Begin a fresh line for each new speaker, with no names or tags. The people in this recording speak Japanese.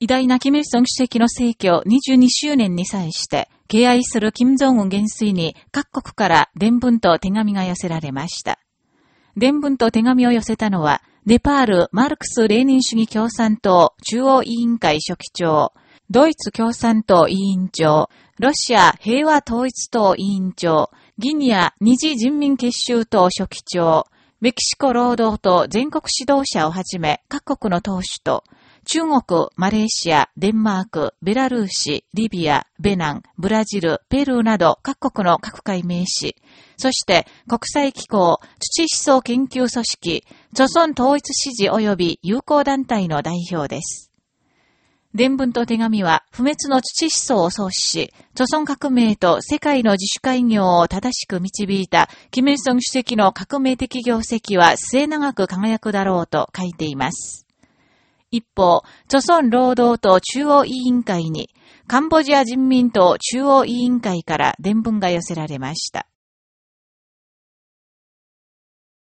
偉大なキム・イルソン主席の逝去22周年に際して、敬愛する金正恩元帥に各国から伝文と手紙が寄せられました。伝文と手紙を寄せたのは、ネパール・マルクス・レーニン主義共産党中央委員会書記長、ドイツ共産党委員長、ロシア平和統一党委員長、ギニア二次人民結集党書記長、メキシコ労働党全国指導者をはじめ各国の党首と、中国、マレーシア、デンマーク、ベラルーシ、リビア、ベナン、ブラジル、ペルーなど各国の各界名士、そして国際機構、土思想研究組織、著村統一支持及び友好団体の代表です。伝文と手紙は不滅の土思想を創始し、著村革命と世界の自主開業を正しく導いた、キム・イソン主席の革命的業績は末永く輝くだろうと書いています。一方、著村労働党中央委員会に、カンボジア人民党中央委員会から伝聞が寄せられました。